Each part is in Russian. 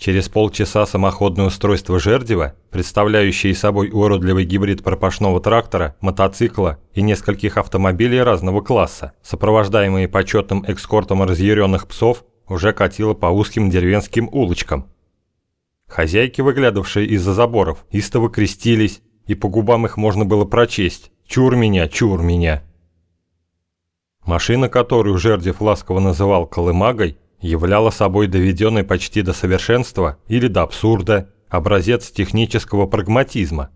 Через полчаса самоходное устройство Жердева, представляющее собой уродливый гибрид пропашного трактора, мотоцикла и нескольких автомобилей разного класса, сопровождаемые почетным экскортом разъяренных псов, уже катило по узким деревенским улочкам. Хозяйки, выглядывавшие из-за заборов, истово крестились, и по губам их можно было прочесть «Чур меня, чур меня». Машина, которую Жердев ласково называл «колымагой», являла собой доведенный почти до совершенства или до абсурда образец технического прагматизма.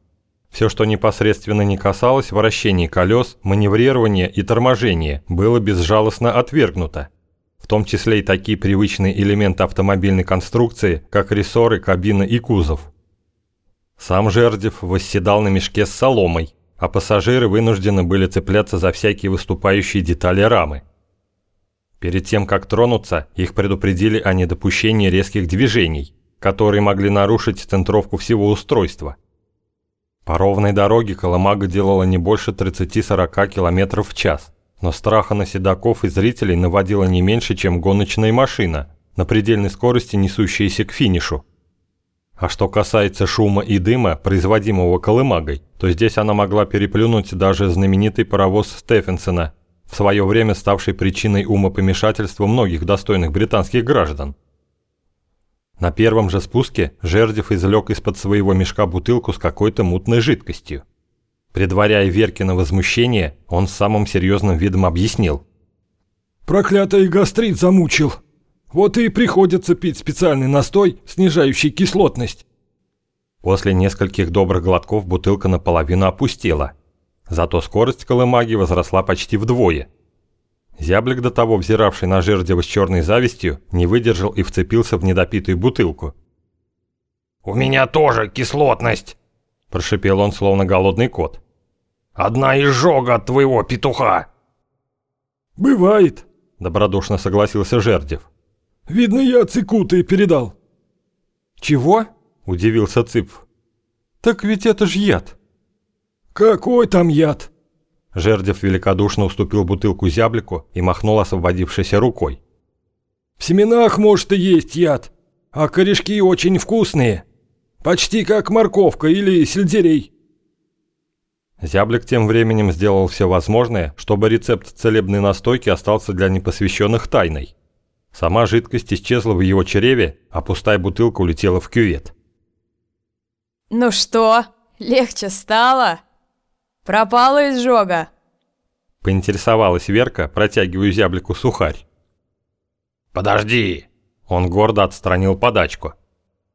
Все, что непосредственно не касалось вращения колес, маневрирования и торможения, было безжалостно отвергнуто. В том числе и такие привычные элементы автомобильной конструкции, как рессоры, кабина и кузов. Сам Жердев восседал на мешке с соломой, а пассажиры вынуждены были цепляться за всякие выступающие детали рамы – Перед тем, как тронуться, их предупредили о недопущении резких движений, которые могли нарушить центровку всего устройства. По ровной дороге Коломага делала не больше 30-40 км в час, но страха на седаков и зрителей наводила не меньше, чем гоночная машина, на предельной скорости несущаяся к финишу. А что касается шума и дыма, производимого Колымагой, то здесь она могла переплюнуть даже знаменитый паровоз Стефенсона – в свое время ставшей причиной умопомешательства многих достойных британских граждан. На первом же спуске Жердев извлек из-под своего мешка бутылку с какой-то мутной жидкостью. Предваряя Веркина возмущение, он с самым серьезным видом объяснил. «Проклятый гастрит замучил. Вот и приходится пить специальный настой, снижающий кислотность». После нескольких добрых глотков бутылка наполовину опустела – Зато скорость колымаги возросла почти вдвое. Зяблик, до того взиравший на Жердева с черной завистью, не выдержал и вцепился в недопитую бутылку. «У меня тоже кислотность!» – прошипел он, словно голодный кот. «Одна изжога от твоего петуха!» «Бывает», – добродушно согласился Жердев. «Видно, я цикуты передал». «Чего?» – удивился Цыпв. «Так ведь это ж яд». «Какой там яд?» Жердев великодушно уступил бутылку зяблику и махнул освободившейся рукой. «В семенах, может, и есть яд, а корешки очень вкусные. Почти как морковка или сельдерей». Зяблик тем временем сделал все возможное, чтобы рецепт целебной настойки остался для непосвященных тайной. Сама жидкость исчезла в его чреве, а пустая бутылка улетела в кювет. «Ну что, легче стало?» «Пропала изжога!» Поинтересовалась Верка, протягивая зяблику сухарь. «Подожди!» Он гордо отстранил подачку.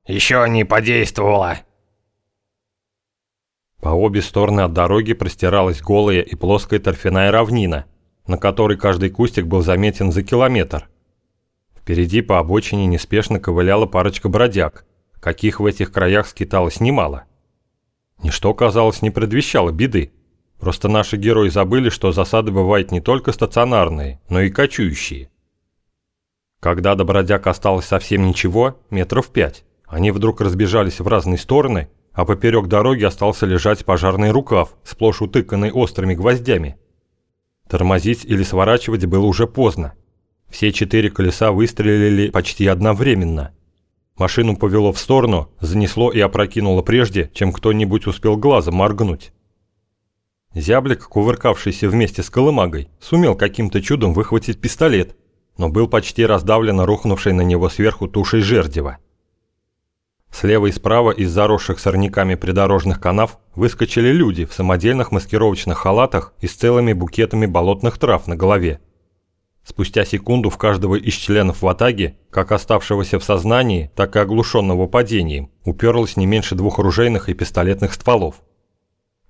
«Еще не подействовала!» По обе стороны от дороги простиралась голая и плоская торфяная равнина, на которой каждый кустик был заметен за километр. Впереди по обочине неспешно ковыляла парочка бродяг, каких в этих краях скиталось немало. Ничто, казалось, не предвещало беды. Просто наши герои забыли, что засады бывают не только стационарные, но и кочующие. Когда до бродяг осталось совсем ничего, метров пять, они вдруг разбежались в разные стороны, а поперек дороги остался лежать пожарный рукав, сплошь утыканный острыми гвоздями. Тормозить или сворачивать было уже поздно. Все четыре колеса выстрелили почти одновременно. Машину повело в сторону, занесло и опрокинуло прежде, чем кто-нибудь успел глазом моргнуть. Зяблик, кувыркавшийся вместе с колымагой, сумел каким-то чудом выхватить пистолет, но был почти раздавлен рухнувшей на него сверху тушей жердева. Слева и справа из заросших сорняками придорожных канав выскочили люди в самодельных маскировочных халатах и с целыми букетами болотных трав на голове. Спустя секунду в каждого из членов ватаги, как оставшегося в сознании, так и оглушенного падением, уперлось не меньше двух оружейных и пистолетных стволов.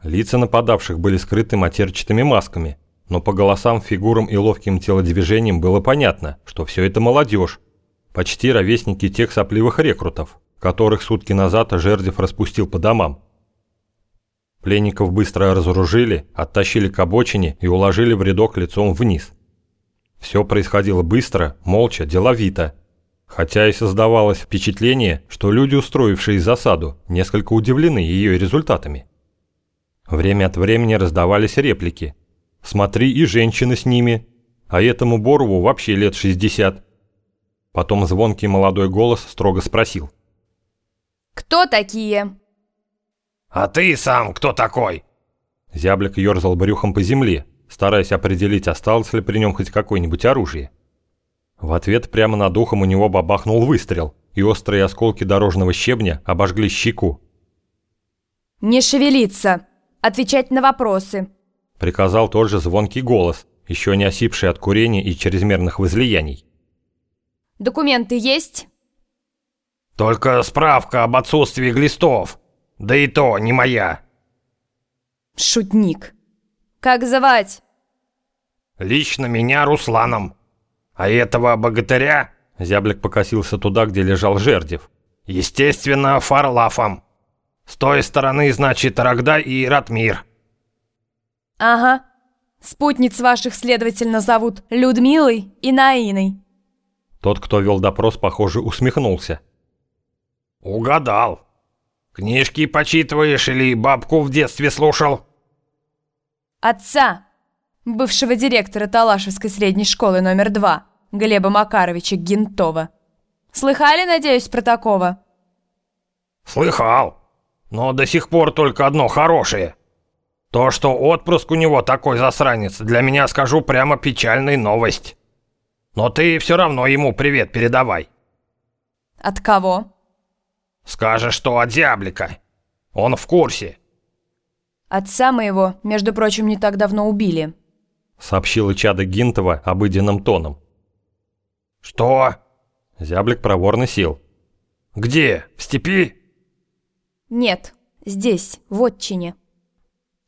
Лица нападавших были скрыты матерчатыми масками, но по голосам, фигурам и ловким телодвижениям было понятно, что все это молодежь, почти ровесники тех сопливых рекрутов, которых сутки назад Жердев распустил по домам. Пленников быстро разоружили, оттащили к обочине и уложили в рядок лицом вниз. Все происходило быстро, молча, деловито, хотя и создавалось впечатление, что люди, устроившие засаду, несколько удивлены ее результатами. Время от времени раздавались реплики. «Смотри, и женщины с ними, а этому Борову вообще лет 60». Потом звонкий молодой голос строго спросил. Кто такие? А ты сам кто такой? Зяблик ерзал брюхом по земле, стараясь определить, осталось ли при нем хоть какое-нибудь оружие. В ответ прямо над ухом у него бабахнул выстрел, и острые осколки дорожного щебня обожгли щеку. «Не шевелиться! Отвечать на вопросы!» Приказал тот же звонкий голос, еще не осипший от курения и чрезмерных возлияний. «Документы есть?» «Только справка об отсутствии глистов. Да и то не моя». «Шутник. Как звать?» «Лично меня Русланом. А этого богатыря...» Зяблик покосился туда, где лежал Жердев. «Естественно, Фарлафом. С той стороны, значит, Рогда и Ратмир». «Ага. Спутниц ваших, следовательно, зовут Людмилой и Наиной». Тот, кто вел допрос, похоже, усмехнулся. «Угадал. Книжки почитываешь или бабку в детстве слушал?» Отца, бывшего директора Талашевской средней школы номер два, Глеба Макаровича Гентова. Слыхали, надеюсь, про такого? «Слыхал. Но до сих пор только одно хорошее. То, что отпрыск у него такой засранец, для меня, скажу прямо, печальная новость. Но ты все равно ему привет передавай». От кого? Скажешь, что от зяблика. Он в курсе. Отца моего, между прочим, не так давно убили. Сообщила Чада Гинтова обыденным тоном. Что? Зяблик проворно сел. Где? В степи? Нет, здесь, в отчине.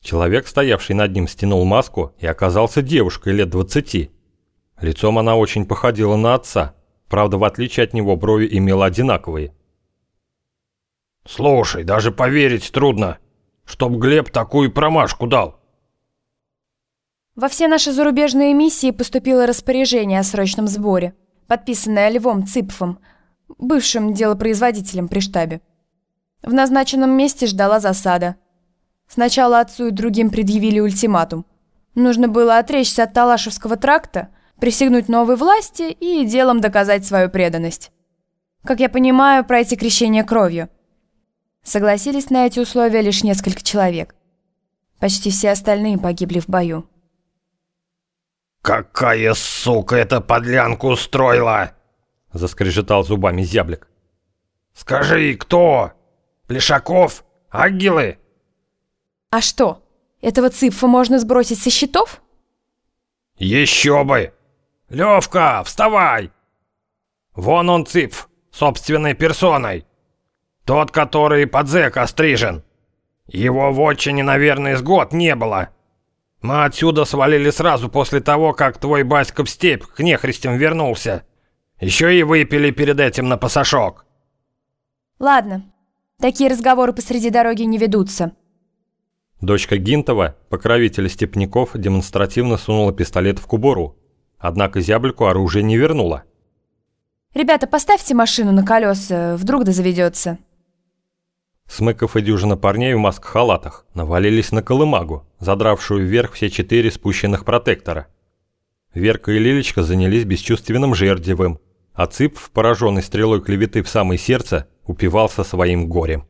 Человек, стоявший над ним, стянул маску и оказался девушкой лет двадцати. Лицом она очень походила на отца, правда, в отличие от него брови имела одинаковые. «Слушай, даже поверить трудно, чтоб Глеб такую промашку дал». Во все наши зарубежные миссии поступило распоряжение о срочном сборе, подписанное Львом Цыпфом, бывшим делопроизводителем при штабе. В назначенном месте ждала засада. Сначала отцу и другим предъявили ультиматум. Нужно было отречься от Талашевского тракта – присягнуть новой власти и делом доказать свою преданность. Как я понимаю, пройти крещение кровью. Согласились на эти условия лишь несколько человек. Почти все остальные погибли в бою. «Какая сука эта подлянку устроила!» Заскрежетал зубами зяблик. «Скажи, кто? Плешаков? Агилы?» «А что, этого цифа можно сбросить со счетов?» «Еще бы! «Левка, вставай!» «Вон он цып, собственной персоной. Тот, который под зэка стрижен. Его в отчине, наверное, с год не было. Мы отсюда свалили сразу после того, как твой батька в степь к нехристям вернулся. Еще и выпили перед этим на пасашок». «Ладно, такие разговоры посреди дороги не ведутся». Дочка Гинтова, покровителя степняков, демонстративно сунула пистолет в кубуру Однако зяблику оружие не вернуло. «Ребята, поставьте машину на колеса, вдруг да заведется». Смыков и дюжина парней в маск-халатах навалились на колымагу, задравшую вверх все четыре спущенных протектора. Верка и Лилечка занялись бесчувственным жердевым, а Цып, пораженный стрелой клеветы в самое сердце, упивался своим горем.